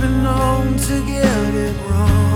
been known to get it wrong.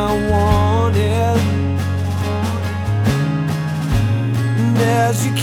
I wanted. And as you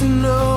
to know